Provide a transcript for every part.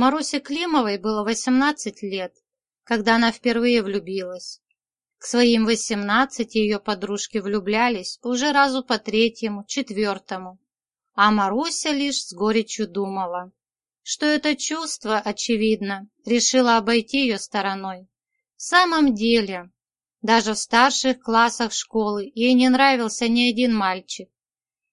Марусе Климовой было 18 лет, когда она впервые влюбилась. К своим 18 ее подружки влюблялись уже разу по третьему, четвертому. А Маруся лишь с горечью думала, что это чувство, очевидно, решило обойти ее стороной. В самом деле, даже в старших классах школы ей не нравился ни один мальчик.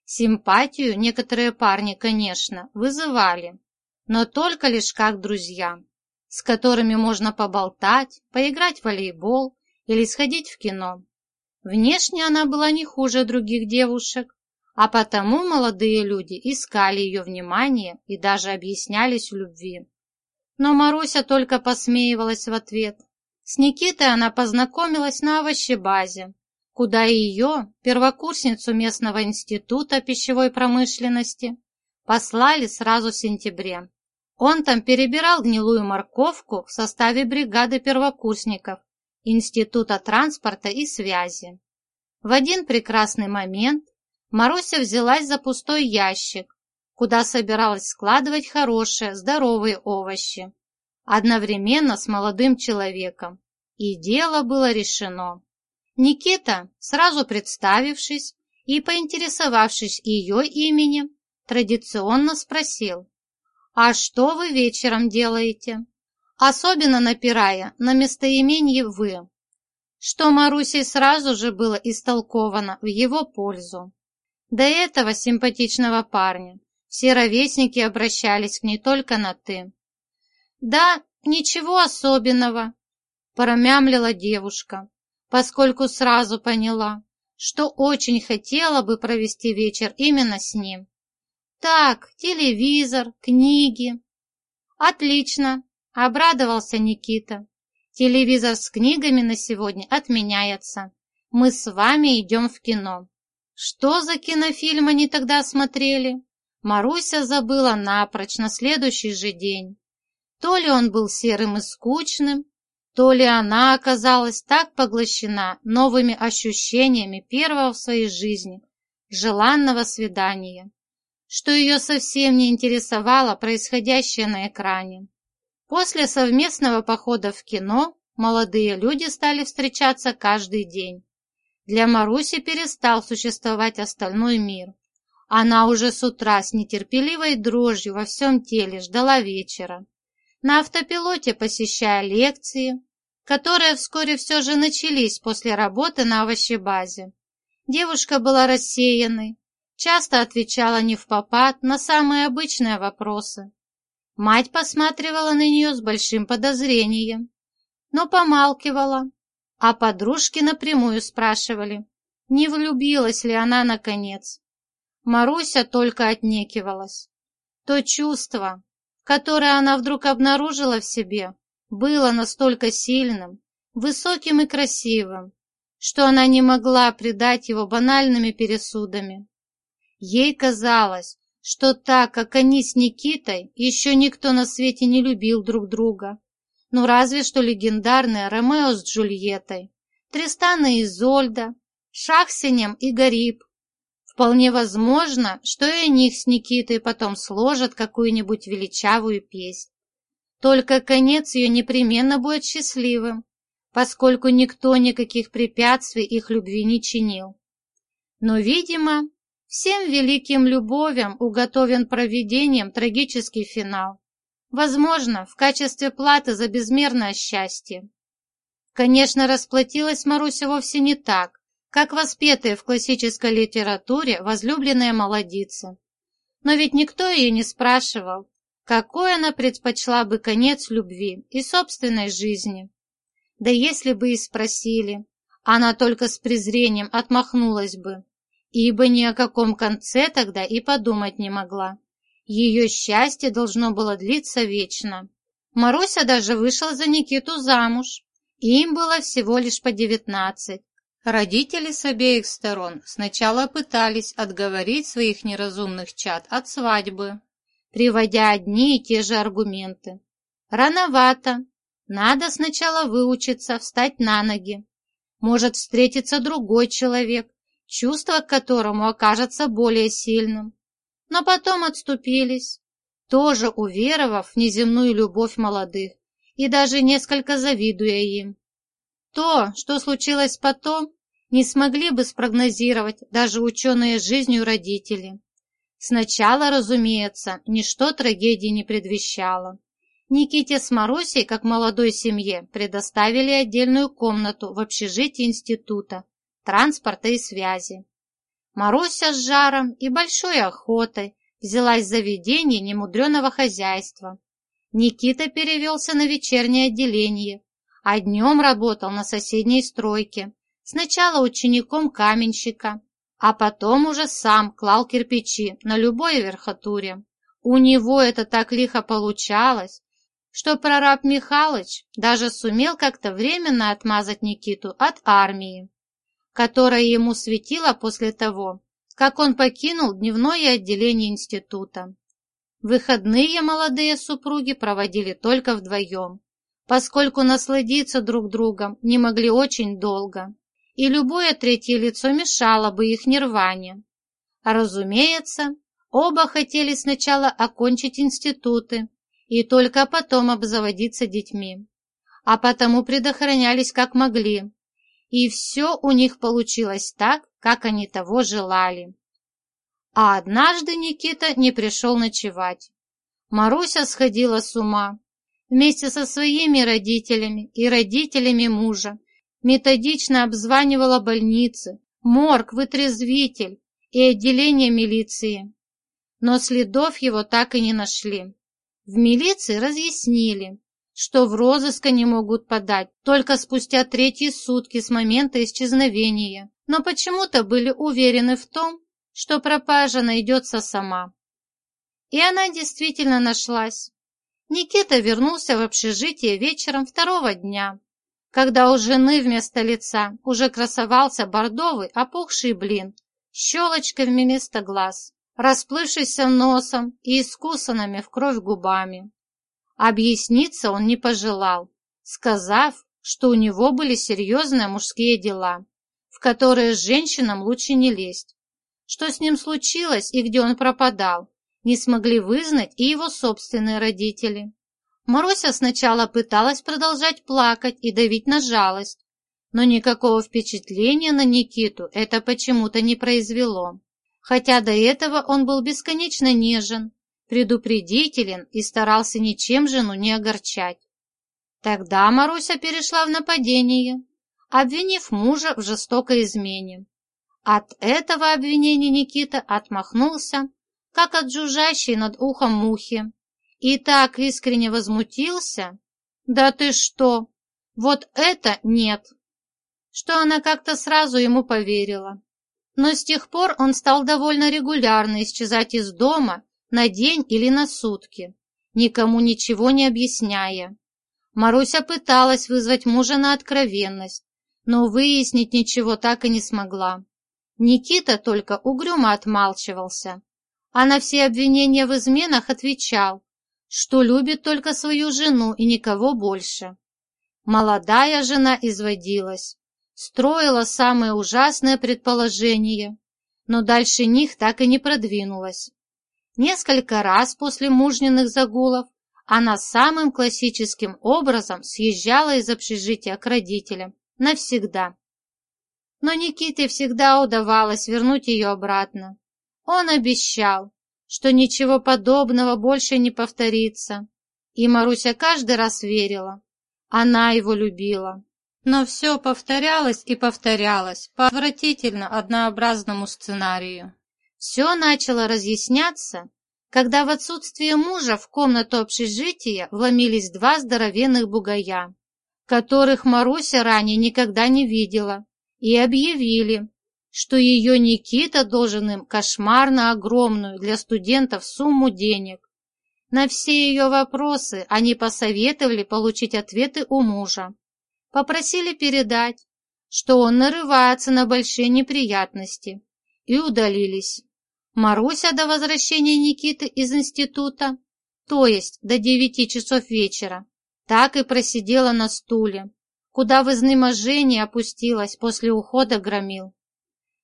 Симпатию некоторые парни, конечно, вызывали, но только лишь как друзья, с которыми можно поболтать, поиграть в волейбол или сходить в кино. Внешне она была не хуже других девушек, а потому молодые люди искали ее внимание и даже объяснялись в любви. Но Маруся только посмеивалась в ответ. С Никитой она познакомилась на овощебазе, куда ее, первокурсницу местного института пищевой промышленности, послали сразу в сентябре. Он там перебирал гнилую морковку в составе бригады первокурсников Института транспорта и связи. В один прекрасный момент Маруся взялась за пустой ящик, куда собиралась складывать хорошие, здоровые овощи, одновременно с молодым человеком. И дело было решено. Никита, сразу представившись и поинтересовавшись ее именем, традиционно спросил, «А что вы вечером делаете?» Особенно напирая на местоимение «вы», что Марусей сразу же было истолковано в его пользу. До этого симпатичного парня все ровесники обращались к ней только на «ты». «Да, ничего особенного», – промямлила девушка, поскольку сразу поняла, что очень хотела бы провести вечер именно с ним. «Так, телевизор, книги». «Отлично», – обрадовался Никита. «Телевизор с книгами на сегодня отменяется. Мы с вами идем в кино». Что за кинофильм они тогда смотрели? Маруся забыла напрочь на следующий же день. То ли он был серым и скучным, то ли она оказалась так поглощена новыми ощущениями первого в своей жизни, желанного свидания, что ее совсем не интересовало происходящее на экране. После совместного похода в кино молодые люди стали встречаться каждый день. Для Маруси перестал существовать остальной мир. Она уже с утра с нетерпеливой дрожью во всем теле ждала вечера на автопилоте посещая лекции, которые вскоре все же начались после работы на овощебазе. Девушка была рассеянной, часто отвечала не в попад на самые обычные вопросы. Мать посматривала на нее с большим подозрением, но помалкивала, а подружки напрямую спрашивали, не влюбилась ли она наконец. Маруся только отнекивалась. То чувство, которое она вдруг обнаружила в себе, было настолько сильным, высоким и красивым, что она не могла предать его банальными пересудами. Ей казалось, что так, как они с Никитой, еще никто на свете не любил друг друга. Ну, разве что легендарные Ромео с Джульеттой, Тристан и Изольда, Шахсинем и Гариб, Вполне возможно, что и них с Никитой потом сложат какую-нибудь величавую песнь. Только конец ее непременно будет счастливым, поскольку никто никаких препятствий их любви не чинил. Но, видимо, всем великим любовям уготовен проведением трагический финал. Возможно, в качестве платы за безмерное счастье. Конечно, расплатилась Маруся вовсе не так, как воспетые в классической литературе возлюбленные молодицы. Но ведь никто ее не спрашивал, какой она предпочла бы конец любви и собственной жизни. Да если бы и спросили, она только с презрением отмахнулась бы, ибо ни о каком конце тогда и подумать не могла. Ее счастье должно было длиться вечно. Маруся даже вышла за Никиту замуж, им было всего лишь по девятнадцать, Родители с обеих сторон сначала пытались отговорить своих неразумных чад от свадьбы, приводя одни и те же аргументы. Рановато. Надо сначала выучиться, встать на ноги. Может встретиться другой человек, чувство к которому окажется более сильным. Но потом отступились. тоже уверовав в неземную любовь молодых и даже несколько завидуя им. То, что случилось потом, не смогли бы спрогнозировать даже ученые жизнью родители. Сначала, разумеется, ничто трагедии не предвещало. Никите с Марусей, как молодой семье, предоставили отдельную комнату в общежитии института, транспорта и связи. Маруся с жаром и большой охотой взялась за ведение немудреного хозяйства. Никита перевелся на вечернее отделение, а днем работал на соседней стройке, сначала учеником каменщика, а потом уже сам клал кирпичи на любой верхотуре. У него это так лихо получалось, что прораб Михалыч даже сумел как-то временно отмазать Никиту от армии, которая ему светила после того, как он покинул дневное отделение института. Выходные молодые супруги проводили только вдвоем, поскольку насладиться друг другом не могли очень долго, и любое третье лицо мешало бы их нирване. Разумеется, оба хотели сначала окончить институты и только потом обзаводиться детьми, а потому предохранялись как могли, и все у них получилось так, как они того желали. А однажды Никита не пришел ночевать. Маруся сходила с ума. Вместе со своими родителями и родителями мужа методично обзванивала больницы, морг, вытрезвитель и отделение милиции. Но следов его так и не нашли. В милиции разъяснили, что в розыск они могут подать только спустя третьи сутки с момента исчезновения, но почему-то были уверены в том, что пропажа найдется сама. И она действительно нашлась. Никита вернулся в общежитие вечером второго дня, когда у жены вместо лица уже красовался бордовый опухший блин, щелочкой вместо глаз, расплывшийся носом и искусанными в кровь губами. Объясниться он не пожелал, сказав, что у него были серьезные мужские дела, в которые женщинам лучше не лезть. Что с ним случилось и где он пропадал, не смогли вызнать и его собственные родители. Маруся сначала пыталась продолжать плакать и давить на жалость, но никакого впечатления на Никиту это почему-то не произвело. Хотя до этого он был бесконечно нежен, предупредителен и старался ничем жену не огорчать. Тогда Маруся перешла в нападение, обвинив мужа в жестокой измене. От этого обвинения Никита отмахнулся, как от жужжащей над ухом мухи, и так искренне возмутился. «Да ты что! Вот это нет!» Что она как-то сразу ему поверила. Но с тех пор он стал довольно регулярно исчезать из дома на день или на сутки, никому ничего не объясняя. Маруся пыталась вызвать мужа на откровенность, но выяснить ничего так и не смогла. Никита только угрюмо отмалчивался, а на все обвинения в изменах отвечал, что любит только свою жену и никого больше. Молодая жена изводилась, строила самые ужасные предположения, но дальше них так и не продвинулась. Несколько раз после мужниных загулов она самым классическим образом съезжала из общежития к родителям навсегда. Но Никите всегда удавалось вернуть ее обратно. Он обещал, что ничего подобного больше не повторится. И Маруся каждый раз верила. Она его любила. Но все повторялось и повторялось по отвратительно однообразному сценарию. Все начало разъясняться, когда в отсутствие мужа в комнату общежития вломились два здоровенных бугая, которых Маруся ранее никогда не видела, и объявили, что ее Никита должен им кошмарно огромную для студентов сумму денег. На все ее вопросы они посоветовали получить ответы у мужа. Попросили передать, что он нарывается на большие неприятности, и удалились. Маруся до возвращения Никиты из института, то есть до девяти часов вечера, так и просидела на стуле, куда в изнеможении опустилась после ухода громил.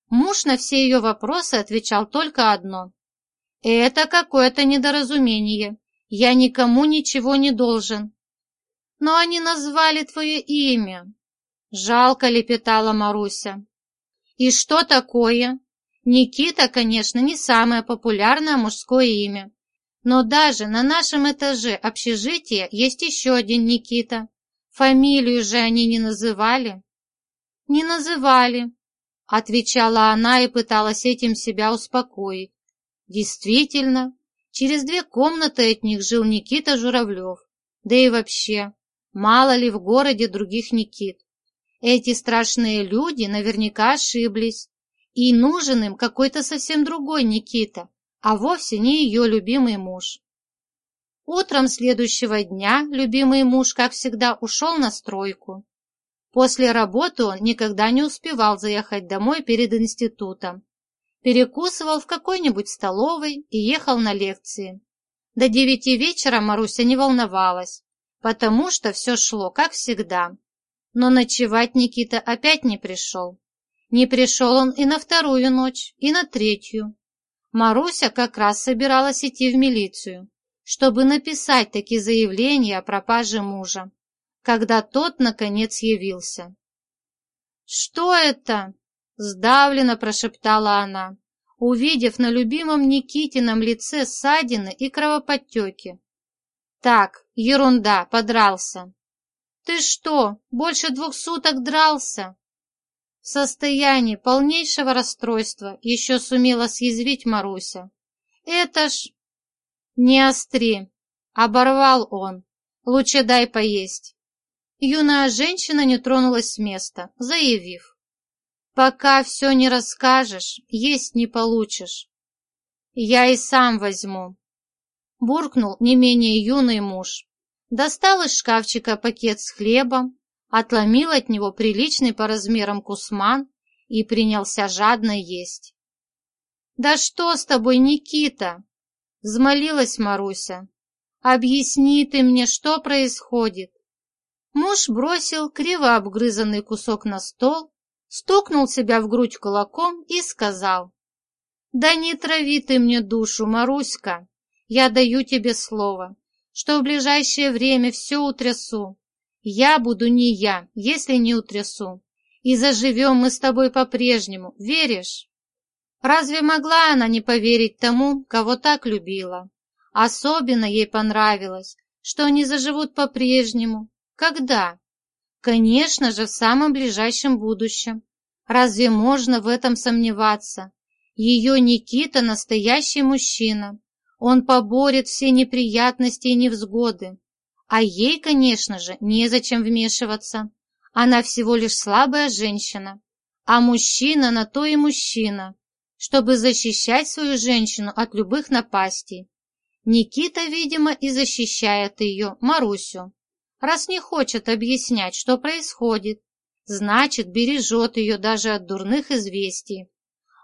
Муж на все ее вопросы отвечал только одно. Это какое-то недоразумение. Я никому ничего не должен. Но они назвали твое имя. Жалко лепетала Маруся. И что такое? Никита, конечно, не самое популярное мужское имя. Но даже на нашем этаже общежития есть еще один Никита. Фамилию же они не называли. Не называли, отвечала она и пыталась этим себя успокоить. Действительно, через две комнаты от них жил Никита Журавлев. Да и вообще, мало ли в городе других Никит. Эти страшные люди наверняка ошиблись, и нужен им какой-то совсем другой Никита, а вовсе не ее любимый муж. Утром следующего дня любимый муж, как всегда, ушел на стройку. После работы он никогда не успевал заехать домой перед институтом. Перекусывал в какой-нибудь столовой и ехал на лекции. До девяти вечера Маруся не волновалась, потому что все шло, как всегда. Но ночевать Никита опять не пришел. Не пришел он и на вторую ночь, и на третью. Маруся как раз собиралась идти в милицию, чтобы написать такие заявления о пропаже мужа когда тот, наконец, явился. «Что это?» — сдавленно прошептала она, увидев на любимом Никитином лице ссадины и кровоподтеки. «Так, ерунда, подрался». «Ты что, больше двух суток дрался?» В состоянии полнейшего расстройства еще сумела съязвить Маруся. «Это ж...» «Не остри!» — оборвал он. «Лучше дай поесть». Юная женщина не тронулась с места, заявив. «Пока все не расскажешь, есть не получишь. Я и сам возьму». Буркнул не менее юный муж. Достал из шкафчика пакет с хлебом, отломил от него приличный по размерам кусман и принялся жадно есть. «Да что с тобой, Никита?» — взмолилась Маруся. «Объясни ты мне, что происходит?» Муж бросил криво обгрызанный кусок на стол, стукнул себя в грудь кулаком и сказал, «Да не трави ты мне душу, Маруська, я даю тебе слово, что в ближайшее время все утрясу. Я буду не я, если не утрясу, и заживем мы с тобой по-прежнему, веришь?» Разве могла она не поверить тому, кого так любила? Особенно ей понравилось, что они заживут по-прежнему, когда? Конечно же, в самом ближайшем будущем. Разве можно в этом сомневаться? Ее Никита настоящий мужчина. Он поборет все неприятности и невзгоды. А ей, конечно же, незачем вмешиваться. Она всего лишь слабая женщина. А мужчина на то и мужчина, чтобы защищать свою женщину от любых напастей. Никита, видимо, и защищает ее, Марусю. Раз не хочет объяснять, что происходит, значит, бережет ее даже от дурных известий.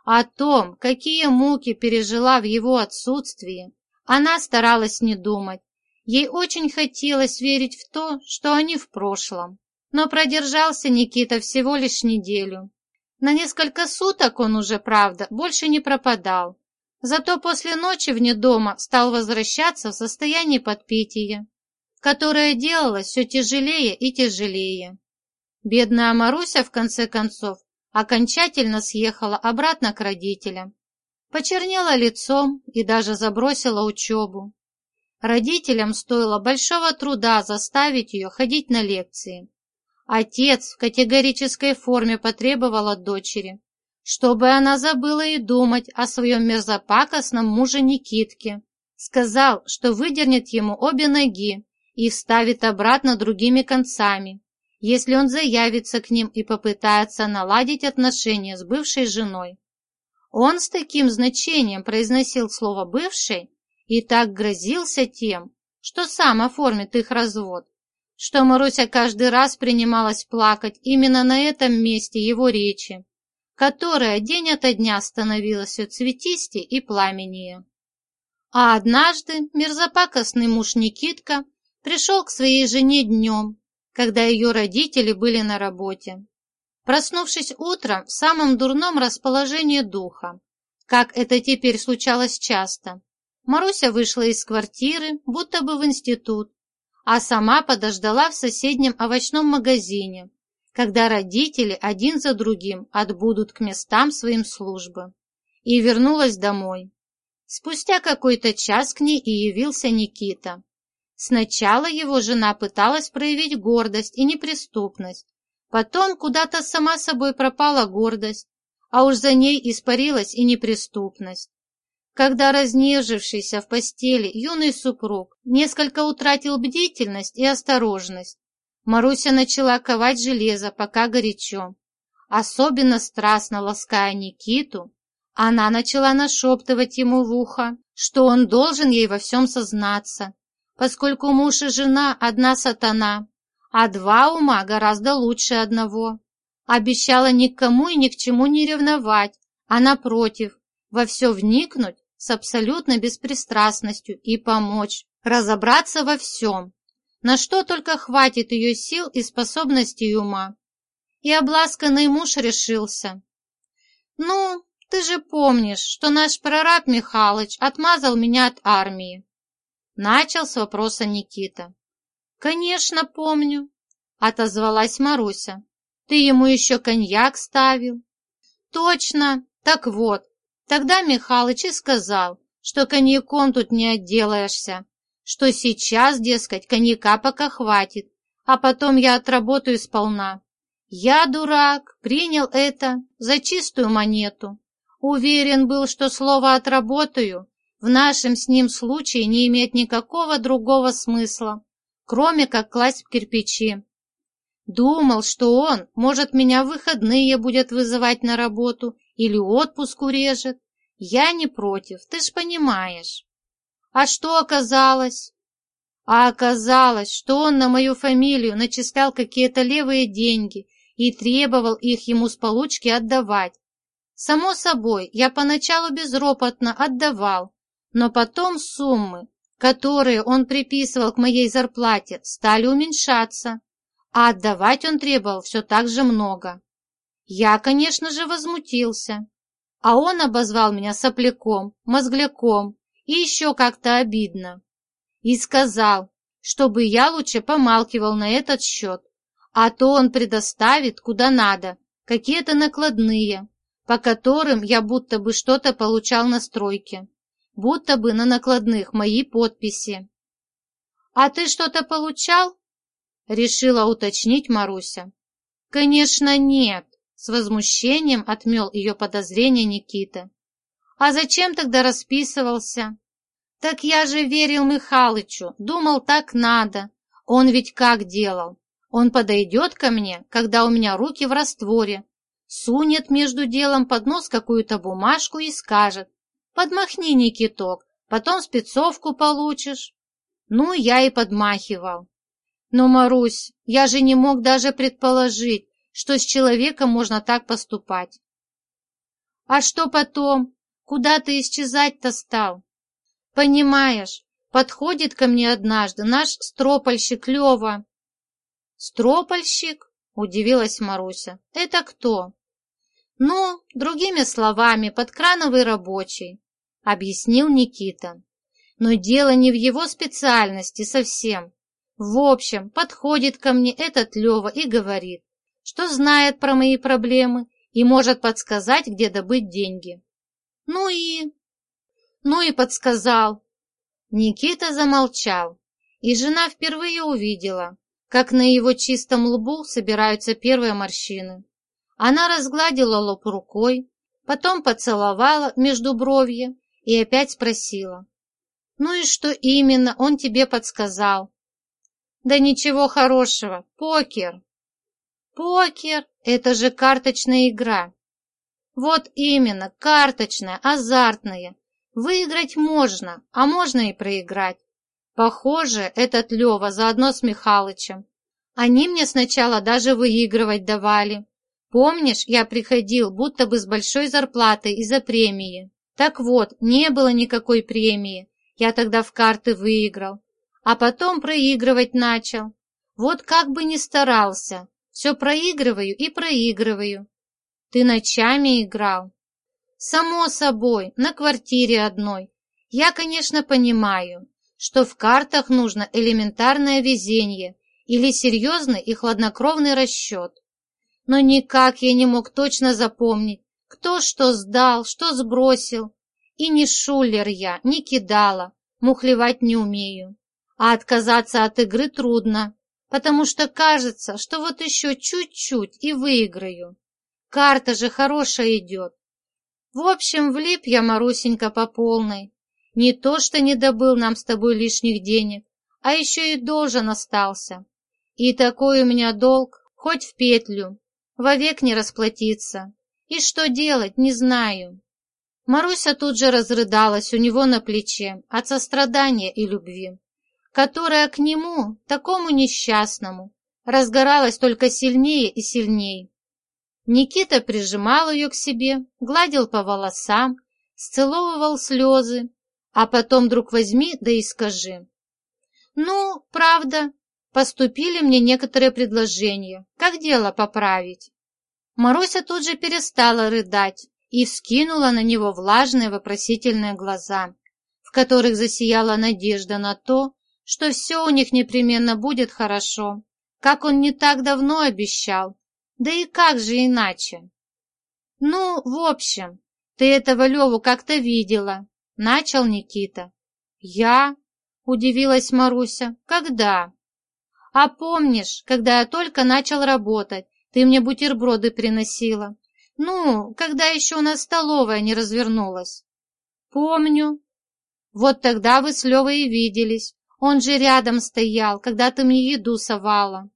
О том, какие муки пережила в его отсутствии, она старалась не думать. Ей очень хотелось верить в то, что они в прошлом. Но продержался Никита всего лишь неделю. На несколько суток он уже, правда, больше не пропадал. Зато после ночи вне дома стал возвращаться в состоянии подпития которое делалось все тяжелее и тяжелее. Бедная Маруся, в конце концов, окончательно съехала обратно к родителям. Почернела лицом и даже забросила учебу. Родителям стоило большого труда заставить ее ходить на лекции. Отец в категорической форме потребовал от дочери, чтобы она забыла и думать о своем мерзопакостном муже Никитке. Сказал, что выдернет ему обе ноги и вставит обратно другими концами, если он заявится к ним и попытается наладить отношения с бывшей женой. Он с таким значением произносил слово «бывший» и так грозился тем, что сам оформит их развод, что Маруся каждый раз принималась плакать именно на этом месте его речи, которая день ото дня становилась все цветистее и пламеннее. А однажды мерзопакостный муж Никитка пришел к своей жене днем, когда ее родители были на работе. Проснувшись утром в самом дурном расположении духа, как это теперь случалось часто, Маруся вышла из квартиры, будто бы в институт, а сама подождала в соседнем овощном магазине, когда родители один за другим отбудут к местам своим службы, и вернулась домой. Спустя какой-то час к ней и явился Никита. Сначала его жена пыталась проявить гордость и неприступность, потом куда-то сама собой пропала гордость, а уж за ней испарилась и неприступность. Когда разнежившийся в постели юный супруг несколько утратил бдительность и осторожность, Маруся начала ковать железо, пока горячо. Особенно страстно лаская Никиту, она начала нашептывать ему в ухо, что он должен ей во всем сознаться, поскольку муж и жена одна сатана, а два ума гораздо лучше одного. Обещала никому и ни к чему не ревновать, а напротив, во все вникнуть с абсолютной беспристрастностью и помочь разобраться во всем, на что только хватит ее сил и способностей ума. И обласканный муж решился. «Ну, ты же помнишь, что наш прораб Михалыч отмазал меня от армии?» Начал с вопроса Никита. «Конечно, помню», — отозвалась Маруся. «Ты ему еще коньяк ставил». «Точно. Так вот, Тогда Михалыч и сказал, что коньяком тут не отделаешься, что сейчас, дескать, коньяка пока хватит, а потом я отработаю сполна. Я, дурак, принял это за чистую монету. Уверен был, что слово «отработаю» в нашем с ним случае не имеет никакого другого смысла, кроме как класть в кирпичи. Думал, что он, может, меня выходные будет вызывать на работу или отпуск урежет. Я не против, ты ж понимаешь. А что оказалось? А оказалось, что он на мою фамилию начислял какие-то левые деньги и требовал их ему с получки отдавать. Само собой, я поначалу безропотно отдавал, но потом суммы, которые он приписывал к моей зарплате, стали уменьшаться, а отдавать он требовал все так же много. Я, конечно же, возмутился. А он обозвал меня сопляком, мозгляком и еще как-то обидно. И сказал, чтобы я лучше помалкивал на этот счет, а то он предоставит куда надо, какие-то накладные, по которым я будто бы что-то получал на стройке, будто бы на накладных мои подписи. «А ты что-то получал?» — решила уточнить Маруся. «Конечно, нет. С возмущением отмел ее подозрение Никита. «А зачем тогда расписывался?» «Так я же верил Михалычу, думал, так надо. Он ведь как делал? Он подойдет ко мне, когда у меня руки в растворе, сунет между делом под нос какую-то бумажку и скажет, «Подмахни, Никиток, потом спецовку получишь». Ну, я и подмахивал. Но, Марусь, я же не мог даже предположить, что с человеком можно так поступать. А что потом? Куда ты исчезать-то стал? Понимаешь, подходит ко мне однажды наш стропольщик Лева. Стропольщик? Удивилась Маруся. Это кто? Ну, другими словами, подкрановый рабочий, объяснил Никита. Но дело не в его специальности совсем. В общем, подходит ко мне этот Лева и говорит, что знает про мои проблемы и может подсказать, где добыть деньги. Ну и... Ну и подсказал. Никита замолчал, и жена впервые увидела, как на его чистом лбу собираются первые морщины. Она разгладила лоб рукой, потом поцеловала между бровья и опять спросила. «Ну и что именно он тебе подсказал?» «Да ничего хорошего, покер!» Покер – это же карточная игра. Вот именно, карточная, азартная. Выиграть можно, а можно и проиграть. Похоже, этот Лева заодно с Михалычем. Они мне сначала даже выигрывать давали. Помнишь, я приходил будто бы с большой зарплатой из-за премии. Так вот, не было никакой премии. Я тогда в карты выиграл. А потом проигрывать начал. Вот как бы ни старался, все проигрываю и проигрываю. Ты ночами играл? Само собой, на квартире одной. Я, конечно, понимаю, что в картах нужно элементарное везение или серьезный и хладнокровный расчет. Но никак я не мог точно запомнить, кто что сдал, что сбросил. И не шулер я, не кидала, мухлевать не умею. А отказаться от игры трудно, потому что кажется, что вот еще чуть-чуть и выиграю. Карта же хорошая идет. В общем, влип я, Марусенька, по полной. Не то, что не добыл нам с тобой лишних денег, а еще и должен остался. И такой у меня долг, хоть в петлю, вовек не расплатиться. И что делать, не знаю. Маруся тут же разрыдалась у него на плече от сострадания и любви, которая к нему, такому несчастному, разгоралась только сильнее и сильнее. Никита прижимал ее к себе, гладил по волосам, сцеловывал слезы, а потом вдруг возьми да и скажи. «Ну, правда, поступили мне некоторые предложения. Как дело поправить?» Маруся тут же перестала рыдать и вскинула на него влажные вопросительные глаза, в которых засияла надежда на то, что все у них непременно будет хорошо, как он не так давно обещал, да и как же иначе? Ну, в общем, ты этого Леву как-то видела, начал Никита. Я? Удивилась Маруся. Когда? А помнишь, когда я только начал работать, ты мне бутерброды приносила? Ну, когда еще у нас столовая не развернулась. Помню. Вот тогда вы с Левой и виделись. Он же рядом стоял, когда ты мне еду совала.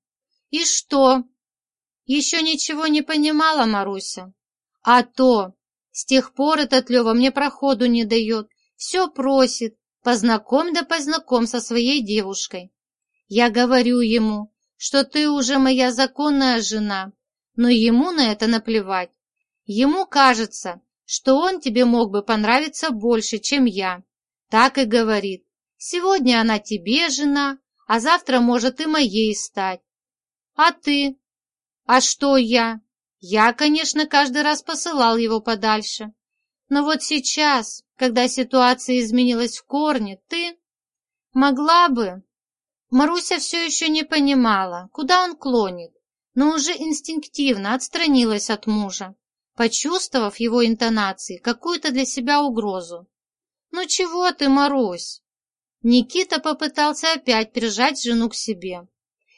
И что? Еще ничего не понимала Маруся. А то, с тех пор этот Лева мне проходу не дает, все просит, познакомь да познакомь со своей девушкой. Я говорю ему, что ты уже моя законная жена, но ему на это наплевать. Ему кажется, что он тебе мог бы понравиться больше, чем я. Так и говорит. Сегодня она тебе жена, а завтра может и моей стать. А ты? А что я? Я, конечно, каждый раз посылал его подальше. Но вот сейчас, когда ситуация изменилась в корне, ты могла бы... Маруся все еще не понимала, куда он клонит, но уже инстинктивно отстранилась от мужа, почувствовав его интонации какую-то для себя угрозу. «Ну чего ты, Марусь?» Никита попытался опять прижать жену к себе,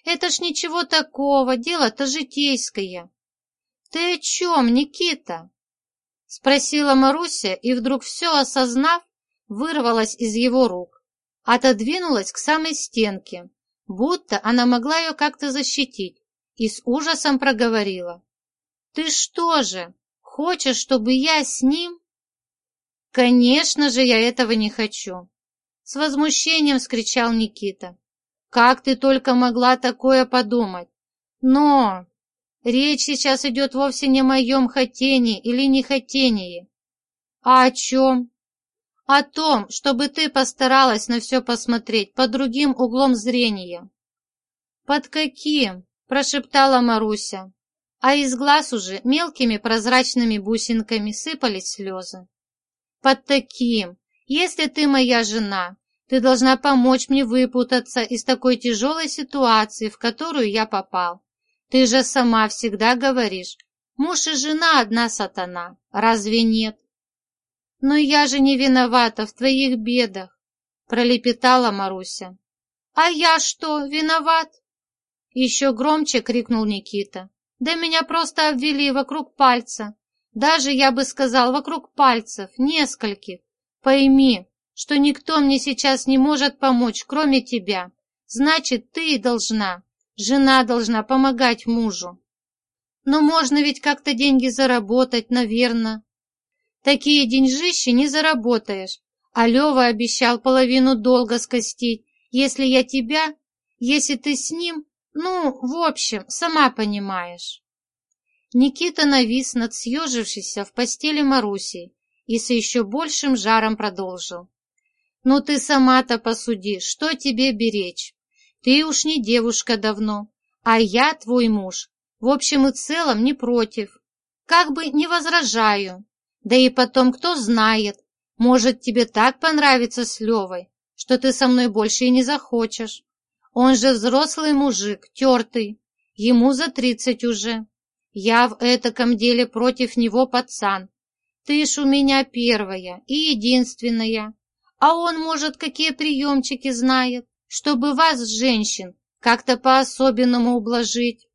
это ж ничего такого, дело-то житейское. Ты о чем, Никита? Спросила Маруся и вдруг все осознав, вырвалась из его рук, отодвинулась к самой стенке, будто она могла ее как-то защитить, и с ужасом проговорила. «Ты что же, хочешь, чтобы я с ним?» «Конечно же, я этого не хочу!» С возмущением скричал Никита. Как ты только могла такое подумать? Но речь сейчас идет вовсе не о моем хотении или нехотении. А о чем? О том, чтобы ты постаралась на все посмотреть под другим углом зрения. Под каким? Прошептала Маруся, а из глаз уже мелкими прозрачными бусинками сыпались слезы. Под таким, если ты моя жена, ты должна помочь мне выпутаться из такой тяжелой ситуации, в которую я попал. Ты же сама всегда говоришь, муж и жена одна сатана, разве нет? Но я же не виновата в твоих бедах, пролепетала Маруся. А я что, виноват? Еще громче крикнул Никита. Да меня просто обвели вокруг пальца. Даже, я бы сказал, вокруг пальцев, нескольких. Пойми, что никто мне сейчас не может помочь, кроме тебя. Значит, ты и должна. Жена должна помогать мужу. Но можно ведь как-то деньги заработать, наверное. Такие деньжищи не заработаешь. А Лева обещал половину долга скостить, если я тебя, если ты с ним, ну, в общем, сама понимаешь. Никита навис над съежившейся в постели Марусей и с еще большим жаром продолжил. Ну ты сама-то посуди, что тебе беречь? Ты уж не девушка давно, а я твой муж. В общем и целом не против. Как бы не возражаю. Да и потом, кто знает, Может, тебе так понравится с Левой, что ты со мной больше и не захочешь. Он же взрослый мужик, тертый, ему за тридцать уже. Я в этаком деле против него пацан. Ты ж у меня первая и единственная. А он, может, какие приемчики знает, чтобы вас, женщин, как-то по-особенному ублажить.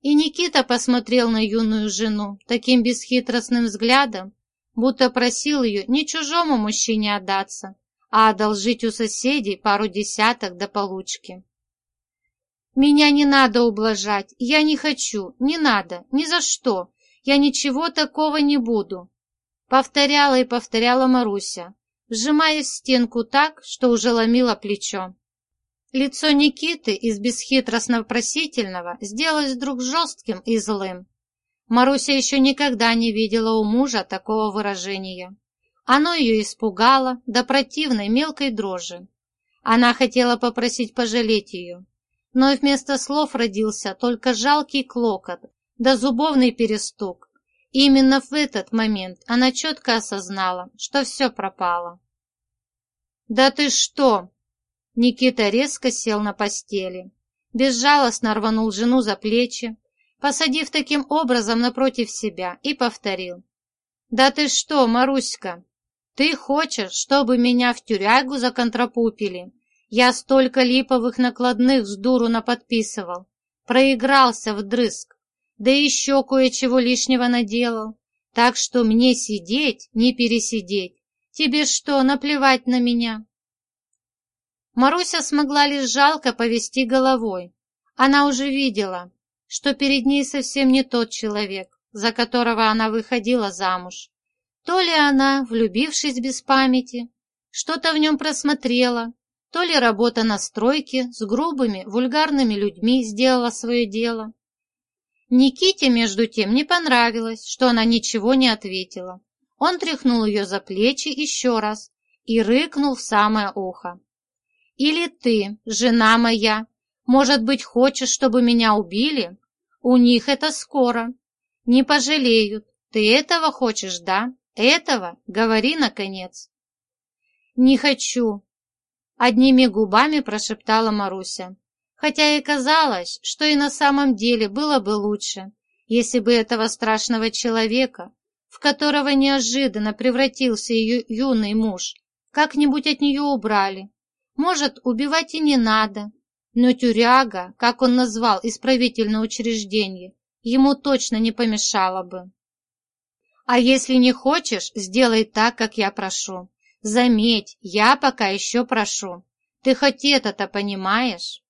И Никита посмотрел на юную жену таким бесхитростным взглядом, будто просил ее не чужому мужчине отдаться, а одолжить у соседей пару десяток до получки. «Меня не надо ублажать, я не хочу, не надо, ни за что, я ничего такого не буду», повторяла и повторяла Маруся, сжимаясь в стенку так, что уже ломило плечо. Лицо Никиты из бесхитростно-просительного сделалось вдруг жестким и злым. Маруся еще никогда не видела у мужа такого выражения. Оно ее испугало до противной мелкой дрожи. Она хотела попросить пожалеть ее, но вместо слов родился только жалкий клокот да зубовный перестук. Именно в этот момент она четко осознала, что все пропало. «Да ты что!» Никита резко сел на постели, безжалостно рванул жену за плечи, посадив таким образом напротив себя, и повторил. «Да ты что, Маруська, ты хочешь, чтобы меня в тюрягу законтрапупили я столько липовых накладных с дуру наподписывал, проигрался вдрызг, да еще кое-чего лишнего наделал. Так что мне сидеть, не пересидеть. Тебе что, наплевать на меня?» Маруся смогла лишь жалко повести головой. Она уже видела, что перед ней совсем не тот человек, за которого она выходила замуж. То ли она, влюбившись без памяти, что-то в нем просмотрела, то ли работа на стройке с грубыми, вульгарными людьми сделала свое дело. Никите, между тем, не понравилось, что она ничего не ответила. Он тряхнул ее за плечи еще раз и рыкнул в самое ухо. «Или ты, жена моя, может быть, хочешь, чтобы меня убили? У них это скоро. Не пожалеют. Ты этого хочешь, да? Этого? Говори, наконец». «Не хочу», Одними губами прошептала Маруся, хотя и казалось, что и на самом деле было бы лучше, если бы этого страшного человека, в которого неожиданно превратился ее юный муж, как-нибудь от нее убрали. Может, убивать и не надо, но тюряга, как он назвал исправительное учреждение, ему точно не помешало бы. А если не хочешь, сделай так, как я прошу. Заметь, я пока еще прошу. Ты хоть это-то понимаешь?»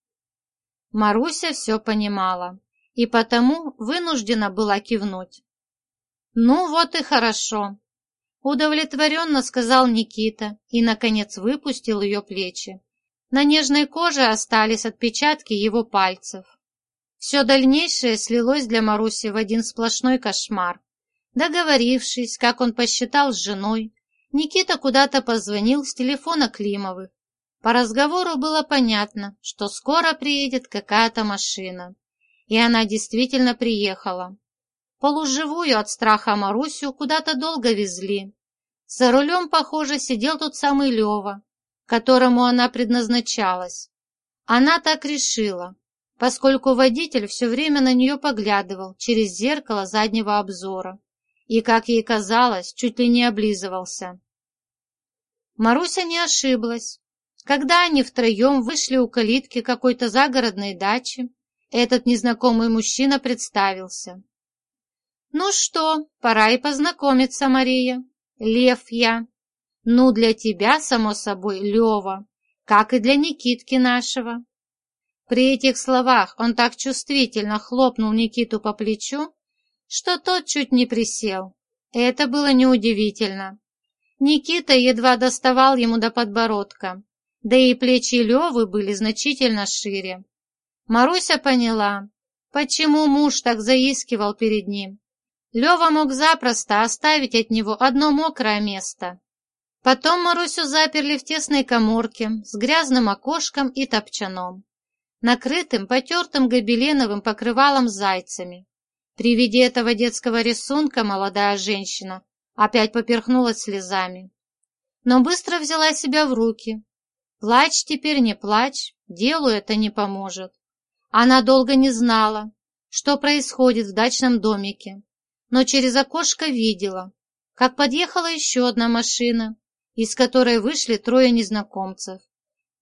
Маруся все понимала и потому вынуждена была кивнуть. «Ну вот и хорошо», — удовлетворенно сказал Никита и, наконец, выпустил ее плечи. На нежной коже остались отпечатки его пальцев. Все дальнейшее слилось для Маруси в один сплошной кошмар. Договорившись, как он посчитал с женой, Никита куда-то позвонил с телефона Климовых. По разговору было понятно, что скоро приедет какая-то машина. И она действительно приехала. Полуживую от страха Марусю куда-то долго везли. За рулем, похоже, сидел тот самый Лева, которому она предназначалась. Она так решила, поскольку водитель все время на нее поглядывал через зеркало заднего обзора и, как ей казалось, чуть ли не облизывался. Маруся не ошиблась. Когда они втроем вышли у калитки какой-то загородной дачи, этот незнакомый мужчина представился. «Ну что, пора и познакомиться, Мария. Лев я. Ну, для тебя, само собой, Лева, как и для Никитки нашего». При этих словах он так чувствительно хлопнул Никиту по плечу, что тот чуть не присел. Это было неудивительно. Никита едва доставал ему до подбородка, да и плечи Левы были значительно шире. Маруся поняла, почему муж так заискивал перед ним. Лева мог запросто оставить от него одно мокрое место. Потом Марусю заперли в тесной коморке с грязным окошком и топчаном, накрытым потертым гобеленовым покрывалом зайцами. При виде этого детского рисунка молодая женщина опять поперхнулась слезами. но быстро взяла себя в руки. Плачь теперь не плачь, делу это не поможет. Она долго не знала, что происходит в дачном домике, но через окошко видела, как подъехала еще одна машина, из которой вышли трое незнакомцев.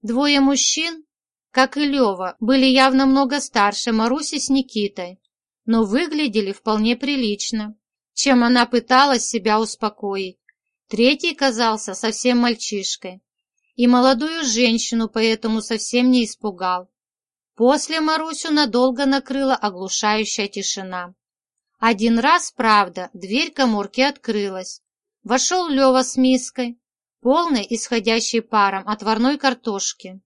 Двое мужчин, как и Лева, были явно много старше Маруси с Никитой, но выглядели вполне прилично, чем она пыталась себя успокоить. Третий казался совсем мальчишкой, и молодую женщину поэтому совсем не испугал. После Марусю надолго накрыла оглушающая тишина. Один раз, правда, дверь коморки открылась. Вошел Лева с миской, полной исходящей паром отварной картошки.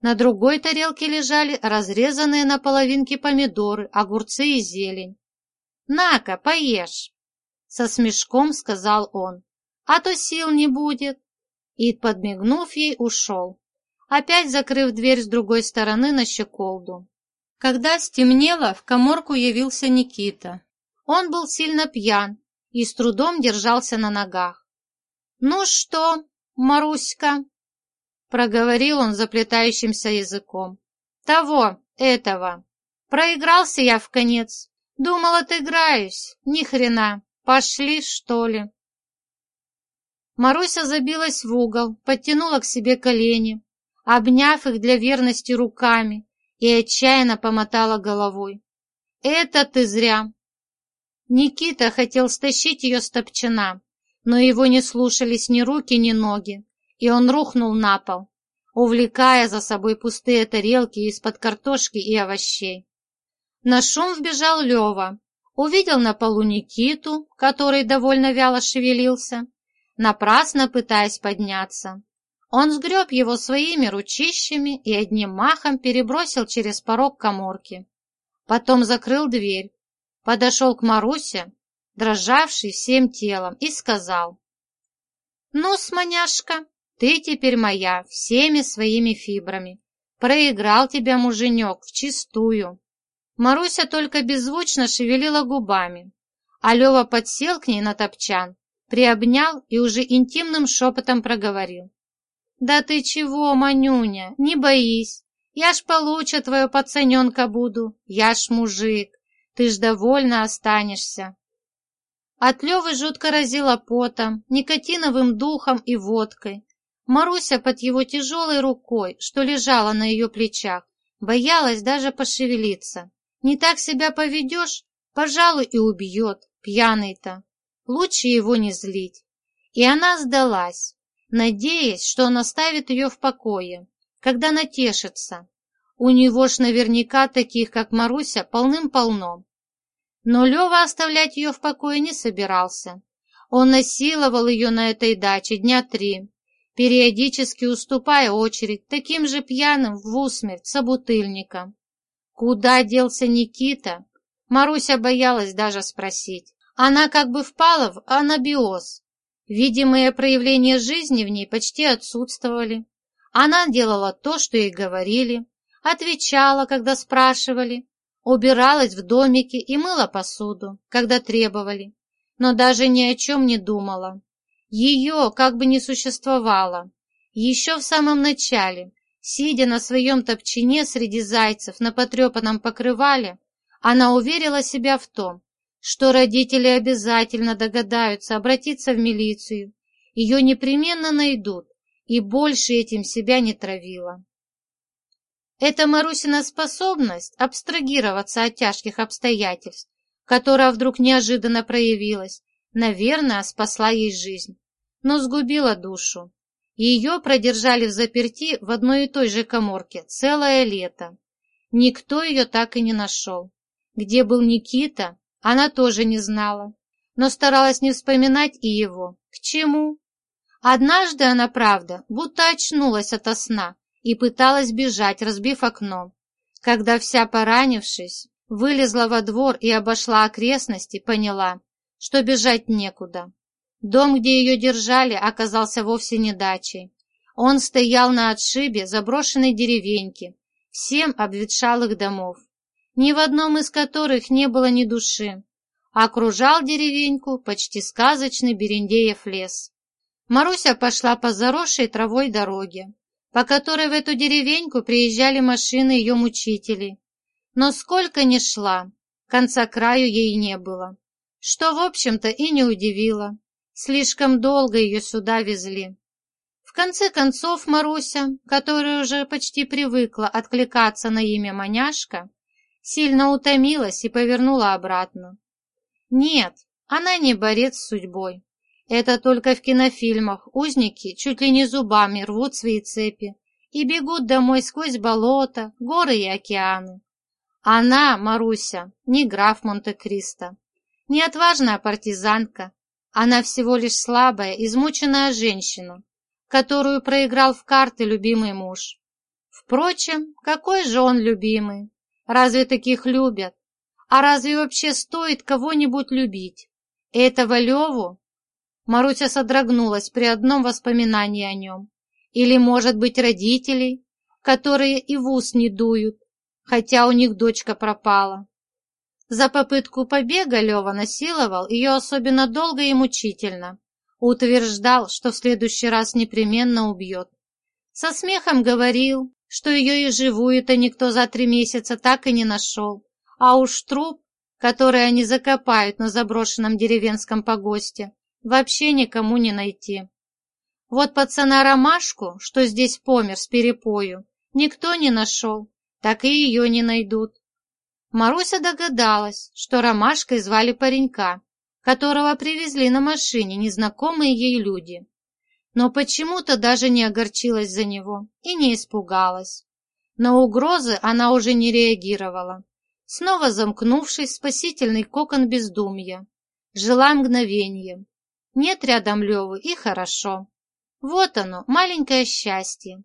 На другой тарелке лежали разрезанные на половинки помидоры, огурцы и зелень. «На-ка, поешь!» Со смешком сказал он. «А то сил не будет!» И, подмигнув ей, ушел, опять закрыв дверь с другой стороны на щеколду. Когда стемнело, в коморку явился Никита. Он был сильно пьян и с трудом держался на ногах. «Ну что, Маруська?» проговорил он заплетающимся языком. Того, этого. Проигрался я в конец. Думал, отыграюсь. Ни хрена. Пошли, что ли? Маруся забилась в угол, подтянула к себе колени, обняв их для верности руками, и отчаянно помотала головой. «Это ты зря!» Никита хотел стащить ее с топчана, но его не слушались ни руки, ни ноги и он рухнул на пол, увлекая за собой пустые тарелки из-под картошки и овощей. На шум вбежал Лева, увидел на полу Никиту, который довольно вяло шевелился, напрасно пытаясь подняться. Он сгреб его своими ручищами и одним махом перебросил через порог коморки. Потом закрыл дверь, подошел к Марусе, дрожавший всем телом, и сказал. «Ну, сманяшка, ты теперь моя всеми своими фибрами. Проиграл тебя муженек вчистую. Маруся только беззвучно шевелила губами, а Лева подсел к ней на топчан, приобнял и уже интимным шепотом проговорил. «Да ты чего, Манюня, не боись, я ж получше твою пацаненка буду, я ж мужик, ты ж довольно останешься». От Левы жутко разило потом, никотиновым духом и водкой, Маруся под его тяжелой рукой, что лежала на ее плечах, боялась даже пошевелиться. Не так себя поведешь, пожалуй, и убьет, пьяный-то. Лучше его не злить. И она сдалась, надеясь, что он оставит ее в покое, когда натешится. У него ж наверняка таких, как Маруся, полным-полно. Но Лева оставлять ее в покое не собирался. Он насиловал ее на этой даче дня три, периодически уступая очередь таким же пьяным в усмерть собутыльникам. Куда делся Никита? Маруся боялась даже спросить. Она как бы впала в анабиоз. Видимые проявления жизни в ней почти отсутствовали. Она делала то, что ей говорили, отвечала, когда спрашивали, убиралась в домике и мыла посуду, когда требовали, но даже ни о чем не думала. Ее как бы не существовало. Еще в самом начале, сидя на своем топчине среди зайцев на потрепанном покрывале, она уверила себя в том, что родители обязательно догадаются обратиться в милицию, ее непременно найдут, и больше этим себя не травила. Эта Марусина способность абстрагироваться от тяжких обстоятельств, которая вдруг неожиданно проявилась, наверное, спасла ей жизнь но сгубила душу. Ее продержали в заперти в одной и той же коморке целое лето. Никто ее так и не нашел. Где был Никита, она тоже не знала, но старалась не вспоминать и его. К чему? Однажды она, правда, будто очнулась ото сна и пыталась бежать, разбив окно. Когда вся поранившись, вылезла во двор и обошла окрестности, поняла, что бежать некуда. Дом, где ее держали, оказался вовсе не дачей. Он стоял на отшибе заброшенной деревеньки, всем обветшалых домов, ни в одном из которых не было ни души. Окружал деревеньку почти сказочный Берендеев лес. Маруся пошла по заросшей травой дороге, по которой в эту деревеньку приезжали машины ее мучителей. Но сколько ни шла, конца краю ей не было, что, в общем-то, и не удивило. Слишком долго ее сюда везли. В конце концов Маруся, которая уже почти привыкла откликаться на имя Маняшка, сильно утомилась и повернула обратно. Нет, она не борец с судьбой. Это только в кинофильмах узники чуть ли не зубами рвут свои цепи и бегут домой сквозь болота, горы и океаны. Она, Маруся, не граф Монте-Кристо, не отважная партизанка, она всего лишь слабая, измученная женщина, которую проиграл в карты любимый муж. Впрочем, какой же он любимый? Разве таких любят? А разве вообще стоит кого-нибудь любить? Этого Леву? Маруся содрогнулась при одном воспоминании о нем. Или, может быть, родителей, которые и в ус не дуют, хотя у них дочка пропала. За попытку побега Лева насиловал ее особенно долго и мучительно, Утверждал, что в следующий раз непременно убьет. Со смехом говорил, что ее и живую-то никто за три месяца так и не нашел. А уж труп, который они закопают на заброшенном деревенском погосте, вообще никому не найти. Вот пацана Ромашку, что здесь помер с перепою, никто не нашел, так и ее не найдут. Маруся догадалась, что Ромашкой звали паренька, которого привезли на машине незнакомые ей люди. Но почему-то даже не огорчилась за него и не испугалась. На угрозы она уже не реагировала, снова замкнувшись в спасительный кокон бездумья. Жила мгновением. Нет рядом Левы и хорошо. Вот оно, маленькое счастье.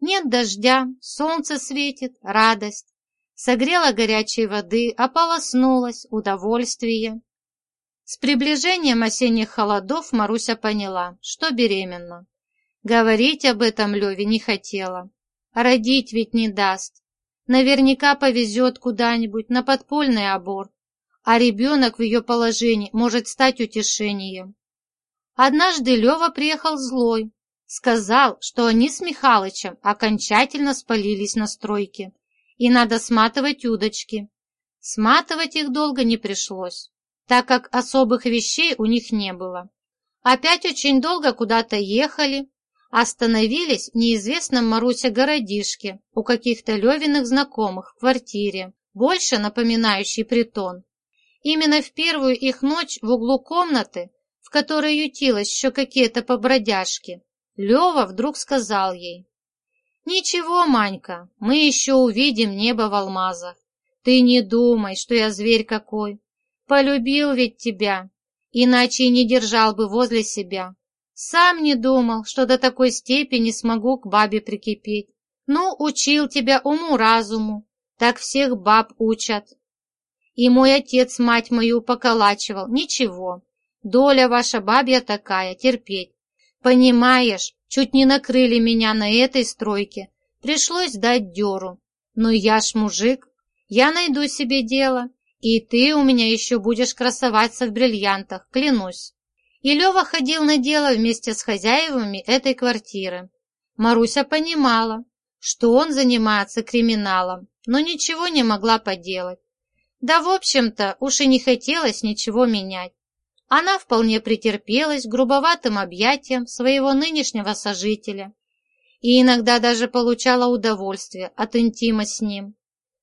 Нет дождя, солнце светит, радость. Согрела горячей воды, ополоснулась, удовольствие. С приближением осенних холодов Маруся поняла, что беременна. Говорить об этом Леве не хотела. Родить ведь не даст. Наверняка повезет куда-нибудь на подпольный аборт, а ребенок в ее положении может стать утешением. Однажды Лева приехал злой, сказал, что они с Михалычем окончательно спалились на стройке, и надо сматывать удочки. Сматывать их долго не пришлось так как особых вещей у них не было. Опять очень долго куда-то ехали, остановились в неизвестном Марусе городишке у каких-то Левиных знакомых в квартире, больше напоминающей притон. Именно в первую их ночь в углу комнаты, в которой ютилось еще какие-то побродяжки, Лева вдруг сказал ей, «Ничего, Манька, мы еще увидим небо в алмазах. Ты не думай, что я зверь какой. Полюбил ведь тебя, иначе и не держал бы возле себя. Сам не думал, что до такой степени смогу к бабе прикипеть. Ну, учил тебя уму-разуму, так всех баб учат. И мой отец мать мою поколачивал, ничего. Доля ваша бабья такая, терпеть. Понимаешь, чуть не накрыли меня на этой стройке, пришлось дать дёру. Но я ж мужик, я найду себе дело, и ты у меня еще будешь красоваться в бриллиантах, клянусь. И Лева ходил на дело вместе с хозяевами этой квартиры. Маруся понимала, что он занимается криминалом, но ничего не могла поделать. Да, в общем-то, уж и не хотелось ничего менять. Она вполне претерпелась грубоватым объятием своего нынешнего сожителя и иногда даже получала удовольствие от интима с ним.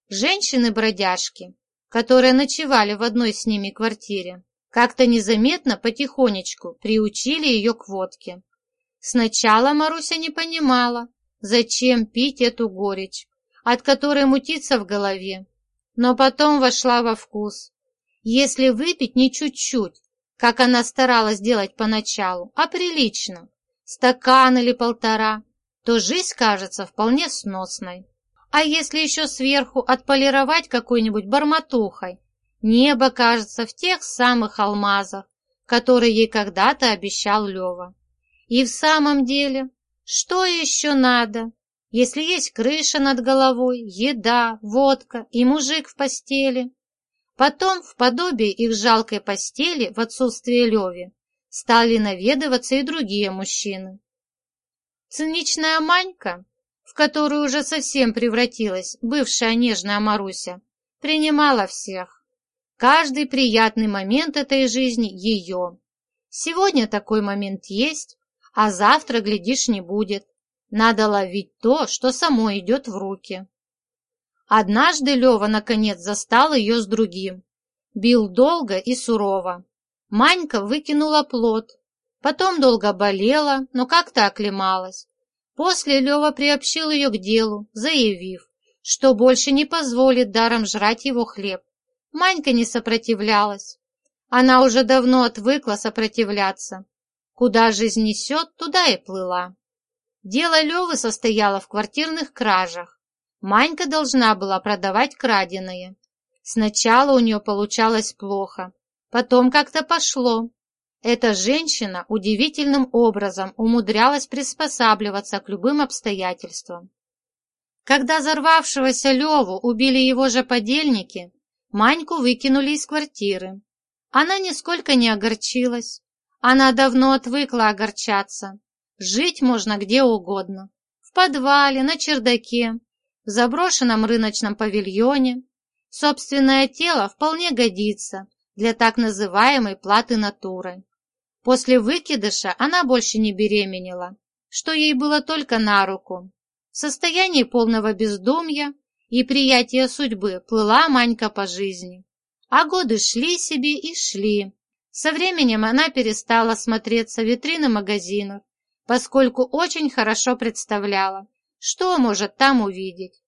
Женщины-бродяжки которые ночевали в одной с ними квартире, как-то незаметно, потихонечку приучили ее к водке. Сначала Маруся не понимала, зачем пить эту горечь, от которой мутится в голове, но потом вошла во вкус. Если выпить не чуть-чуть, как она старалась делать поначалу, а прилично, стакан или полтора, то жизнь кажется вполне сносной. А если еще сверху отполировать какой-нибудь барматухой, небо кажется в тех самых алмазах, которые ей когда-то обещал Лева. И в самом деле, что еще надо, если есть крыша над головой, еда, водка и мужик в постели? Потом, в подобие их жалкой постели в отсутствие Леви, стали наведываться и другие мужчины. Циничная Манька, в которую уже совсем превратилась бывшая нежная Маруся, принимала всех. Каждый приятный момент этой жизни ее. Сегодня такой момент есть, а завтра, глядишь, не будет. Надо ловить то, что само идет в руки. Однажды Лева наконец застал ее с другим. Бил долго и сурово. Манька выкинула плод. Потом долго болела, но как-то оклемалась. После Лева приобщил ее к делу, заявив, что больше не позволит даром жрать его хлеб. Манька не сопротивлялась. Она уже давно отвыкла сопротивляться. Куда жизнь несет, туда и плыла. Дело Левы состояло в квартирных кражах. Манька должна была продавать краденое. Сначала у нее получалось плохо, потом как-то пошло. Эта женщина удивительным образом умудрялась приспосабливаться к любым обстоятельствам. Когда взорвавшегося Леву убили его же подельники, Маньку выкинули из квартиры. Она нисколько не огорчилась. Она давно отвыкла огорчаться. Жить можно где угодно. В подвале, на чердаке, в заброшенном рыночном павильоне. Собственное тело вполне годится для так называемой платы натурой. После выкидыша она больше не беременела, что ей было только на руку. В состоянии полного бездумья и приятия судьбы плыла Манька по жизни. А годы шли себе и шли. Со временем она перестала смотреться витрины магазинов, поскольку очень хорошо представляла, что может там увидеть.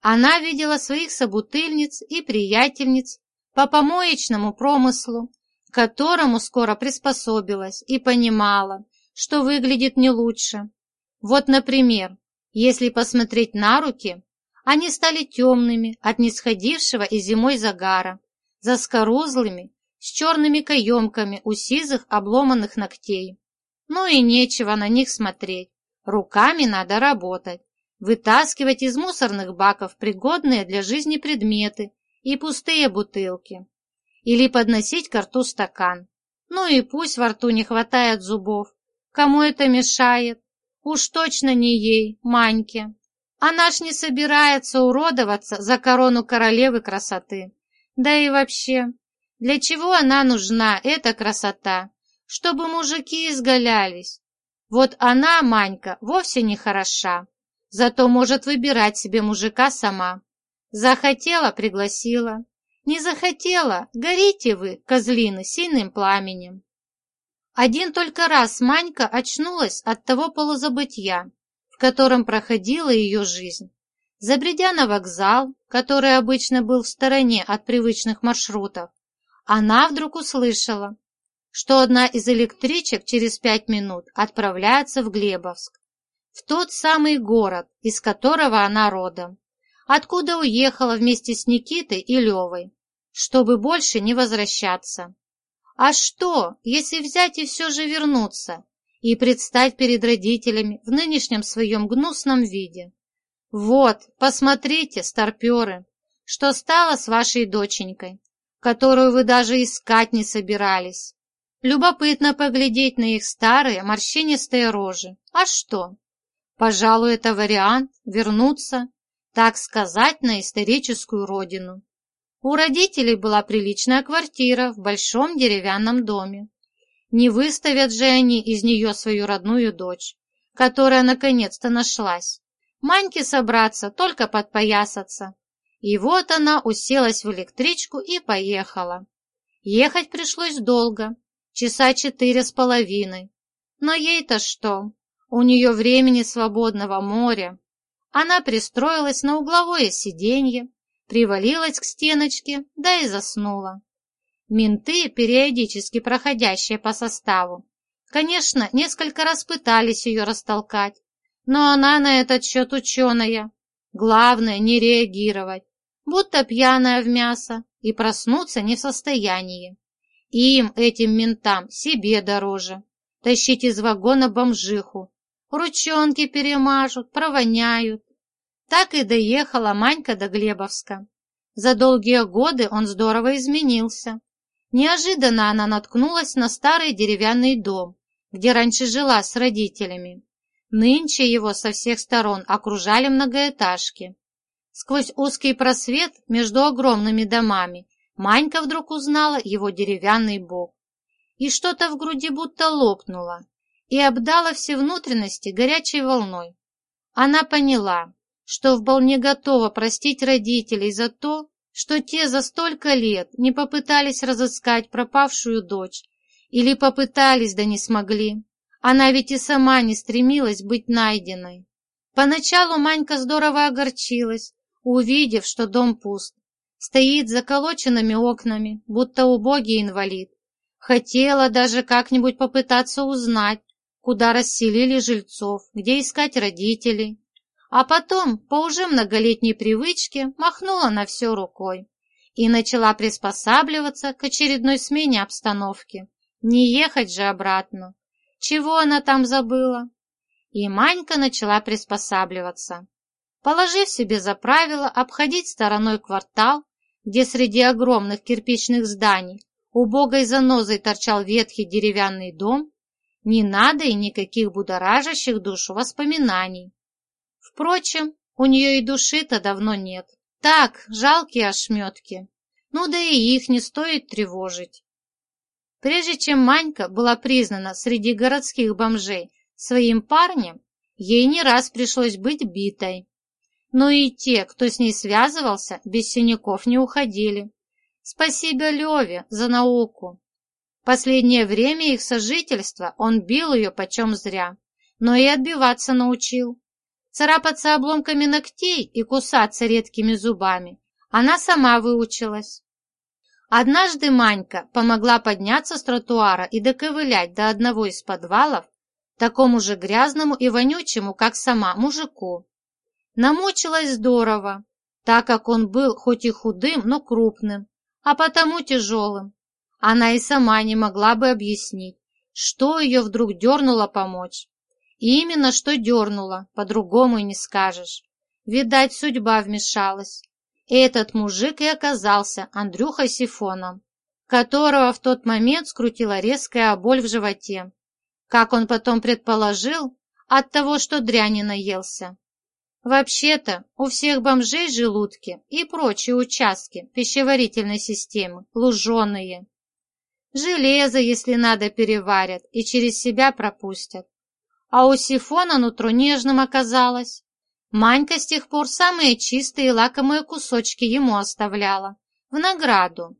Она видела своих собутыльниц и приятельниц по помоечному промыслу, к которому скоро приспособилась и понимала, что выглядит не лучше. Вот, например, если посмотреть на руки, они стали темными от нисходившего и зимой загара, заскорузлыми, с черными каемками у сизых обломанных ногтей. Ну и нечего на них смотреть. Руками надо работать, вытаскивать из мусорных баков пригодные для жизни предметы и пустые бутылки. Или подносить к рту стакан. Ну и пусть во рту не хватает зубов. Кому это мешает? Уж точно не ей, Маньке. Она ж не собирается уродоваться за корону королевы красоты. Да и вообще, для чего она нужна, эта красота? Чтобы мужики изгалялись. Вот она, Манька, вовсе не хороша. Зато может выбирать себе мужика сама. Захотела – пригласила. Не захотела – горите вы, козлины, сильным пламенем. Один только раз Манька очнулась от того полузабытия, в котором проходила ее жизнь. Забредя на вокзал, который обычно был в стороне от привычных маршрутов, она вдруг услышала, что одна из электричек через пять минут отправляется в Глебовск, в тот самый город, из которого она родом, откуда уехала вместе с Никитой и Левой, чтобы больше не возвращаться. А что, если взять и все же вернуться и предстать перед родителями в нынешнем своем гнусном виде? Вот, посмотрите, старперы, что стало с вашей доченькой, которую вы даже искать не собирались. Любопытно поглядеть на их старые морщинистые рожи. А что? Пожалуй, это вариант вернуться, так сказать, на историческую родину. У родителей была приличная квартира в большом деревянном доме. Не выставят же они из нее свою родную дочь, которая наконец-то нашлась. Маньке собраться, только подпоясаться. И вот она уселась в электричку и поехала. Ехать пришлось долго, часа четыре с половиной. Но ей-то что? У нее времени свободного моря. Она пристроилась на угловое сиденье, привалилась к стеночке, да и заснула. Менты, периодически проходящие по составу, конечно, несколько раз пытались ее растолкать, но она на этот счет ученая. Главное не реагировать, будто пьяная в мясо, и проснуться не в состоянии. Им, этим ментам, себе дороже. Тащить из вагона бомжиху. Ручонки перемажут, провоняют. Так и доехала Манька до Глебовска. За долгие годы он здорово изменился. Неожиданно она наткнулась на старый деревянный дом, где раньше жила с родителями. Нынче его со всех сторон окружали многоэтажки. Сквозь узкий просвет между огромными домами Манька вдруг узнала его деревянный бок. И что-то в груди будто лопнуло и обдало все внутренности горячей волной. Она поняла, что вполне готова простить родителей за то, что те за столько лет не попытались разыскать пропавшую дочь или попытались, да не смогли. Она ведь и сама не стремилась быть найденной. Поначалу Манька здорово огорчилась, увидев, что дом пуст. Стоит заколоченными окнами, будто убогий инвалид. Хотела даже как-нибудь попытаться узнать, куда расселили жильцов, где искать родителей. А потом, по уже многолетней привычке, махнула на все рукой и начала приспосабливаться к очередной смене обстановки. Не ехать же обратно. Чего она там забыла? И Манька начала приспосабливаться. Положив себе за правило обходить стороной квартал, где среди огромных кирпичных зданий убогой занозой торчал ветхий деревянный дом, не надо и никаких будоражащих душу воспоминаний. Впрочем, у нее и души-то давно нет. Так, жалкие ошметки. Ну да и их не стоит тревожить. Прежде чем Манька была признана среди городских бомжей своим парнем, ей не раз пришлось быть битой. Но и те, кто с ней связывался, без синяков не уходили. Спасибо Леве за науку. Последнее время их сожительства он бил ее почем зря, но и отбиваться научил. Царапаться обломками ногтей и кусаться редкими зубами она сама выучилась. Однажды Манька помогла подняться с тротуара и доковылять до одного из подвалов, такому же грязному и вонючему, как сама, мужику. Намучилась здорово, так как он был хоть и худым, но крупным, а потому тяжелым. Она и сама не могла бы объяснить, что ее вдруг дернуло помочь. И именно что дернуло, по-другому и не скажешь. Видать, судьба вмешалась. Этот мужик и оказался Андрюхой Сифоном, которого в тот момент скрутила резкая боль в животе. Как он потом предположил, от того, что дряни наелся. Вообще-то, у всех бомжей желудки и прочие участки пищеварительной системы луженые. Железо, если надо, переварят и через себя пропустят. А у сифона нутро нежным оказалось. Манька с тех пор самые чистые и лакомые кусочки ему оставляла, в награду.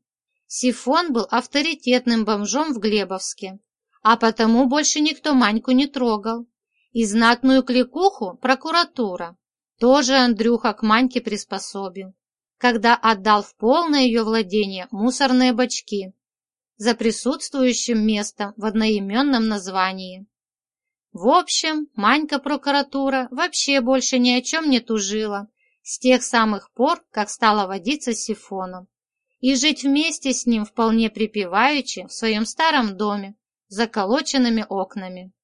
Сифон был авторитетным бомжом в Глебовске, а потому больше никто Маньку не трогал. И знатную кликуху прокуратура тоже Андрюха к Маньке приспособил, когда отдал в полное ее владение мусорные бачки за присутствующим местом в одноименном названии. В общем, Манька-прокуратура вообще больше ни о чем не тужила с тех самых пор, как стала водиться с Сифоном, и жить вместе с ним вполне припеваючи в своем старом доме с заколоченными окнами.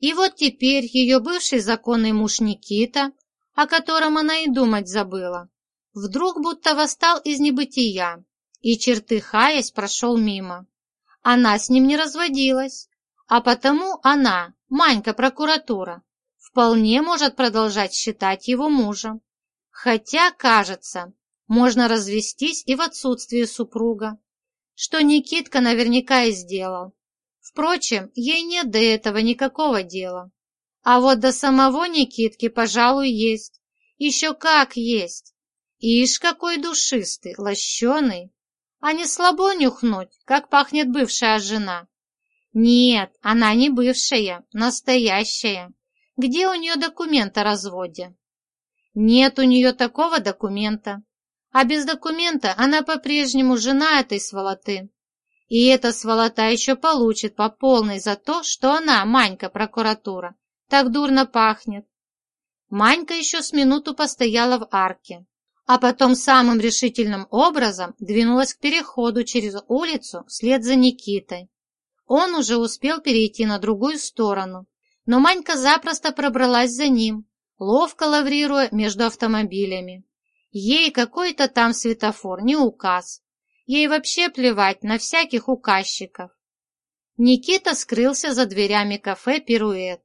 И вот теперь ее бывший законный муж Никита, о котором она и думать забыла, вдруг будто восстал из небытия и, чертыхаясь, прошел мимо. Она с ним не разводилась, а потому она, Манька-прокуратура, вполне может продолжать считать его мужем. Хотя, кажется, можно развестись и в отсутствие супруга, что Никитка наверняка и сделал. Впрочем, ей нет до этого никакого дела. А вот до самого Никитки, пожалуй, есть. Еще как есть. Ишь, какой душистый, лощеный. А не слабо нюхнуть, как пахнет бывшая жена. Нет, она не бывшая, настоящая. Где у нее документ о разводе? Нет у нее такого документа. А без документа она по-прежнему жена этой сволоты. И эта сволота еще получит по полной за то, что она, Манька, прокуратура, так дурно пахнет. Манька еще с минуту постояла в арке, а потом самым решительным образом двинулась к переходу через улицу вслед за Никитой. Он уже успел перейти на другую сторону, но Манька запросто пробралась за ним, ловко лаврируя между автомобилями. Ей какой-то там светофор не указ. Ей вообще плевать на всяких указчиков. Никита скрылся за дверями кафе «Пируэт»,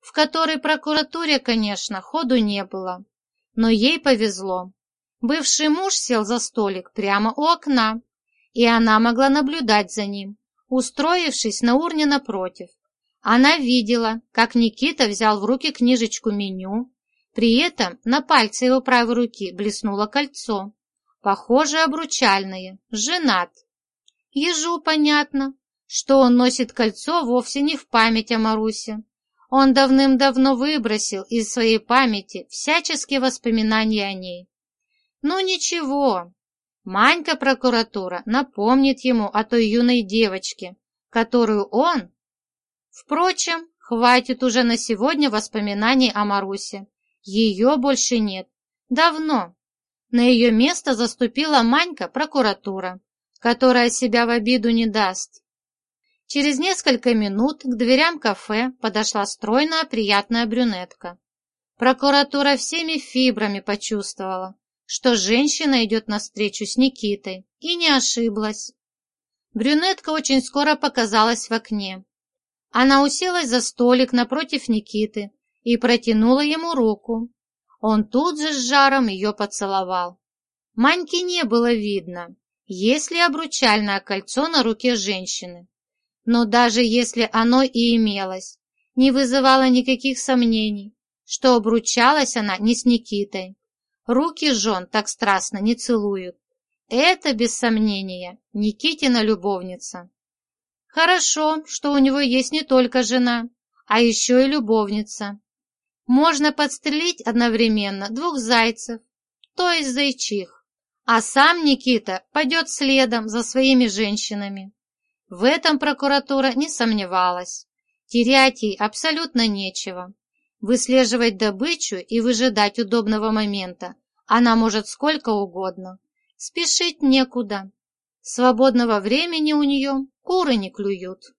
в которой прокуратуре, конечно, ходу не было. Но ей повезло. Бывший муж сел за столик прямо у окна, и она могла наблюдать за ним, устроившись на урне напротив. Она видела, как Никита взял в руки книжечку меню, при этом на пальце его правой руки блеснуло кольцо, похоже обручальное, женат. Ежу понятно, что он носит кольцо вовсе не в память о Марусе. Он давным-давно выбросил из своей памяти всяческие воспоминания о ней. Ну ничего, Манька прокуратура напомнит ему о той юной девочке, которую он... Впрочем, хватит уже на сегодня воспоминаний о Марусе. Ее больше нет. Давно. На ее место заступила Манька прокуратура, которая себя в обиду не даст. Через несколько минут к дверям кафе подошла стройная приятная брюнетка. Прокуратура всеми фибрами почувствовала, что женщина идет навстречу с Никитой, и не ошиблась. Брюнетка очень скоро показалась в окне. Она уселась за столик напротив Никиты и протянула ему руку. Он тут же с жаром ее поцеловал. Маньки не было видно, есть ли обручальное кольцо на руке женщины. Но даже если оно и имелось, не вызывало никаких сомнений, что обручалась она не с Никитой. Руки жен так страстно не целуют. Это, без сомнения, Никитина любовница. Хорошо, что у него есть не только жена, а еще и любовница. Можно подстрелить одновременно двух зайцев, то есть зайчих, а сам Никита пойдет следом за своими женщинами. В этом прокуратура не сомневалась. Терять ей абсолютно нечего. Выслеживать добычу и выжидать удобного момента она может сколько угодно. Спешить некуда. Свободного времени у нее куры не клюют.